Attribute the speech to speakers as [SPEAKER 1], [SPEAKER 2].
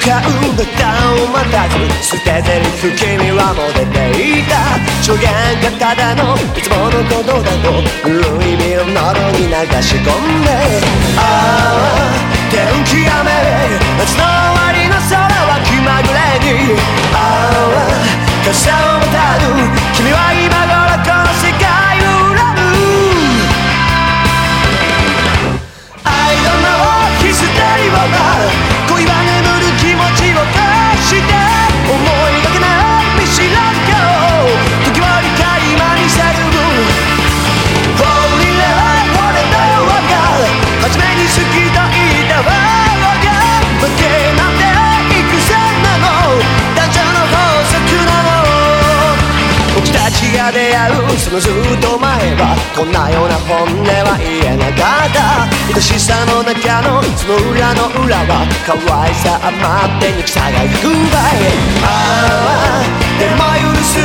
[SPEAKER 1] かうネタを待たず捨て台詞君はもう出ていた。初言がただのいつものことだと無い味を喉に流し込んで。ああが出会うそのずっと前はこんなような本音は言えなかった愛しさの中のその裏の裏は可愛さ余って憎さが行くばいああでも許す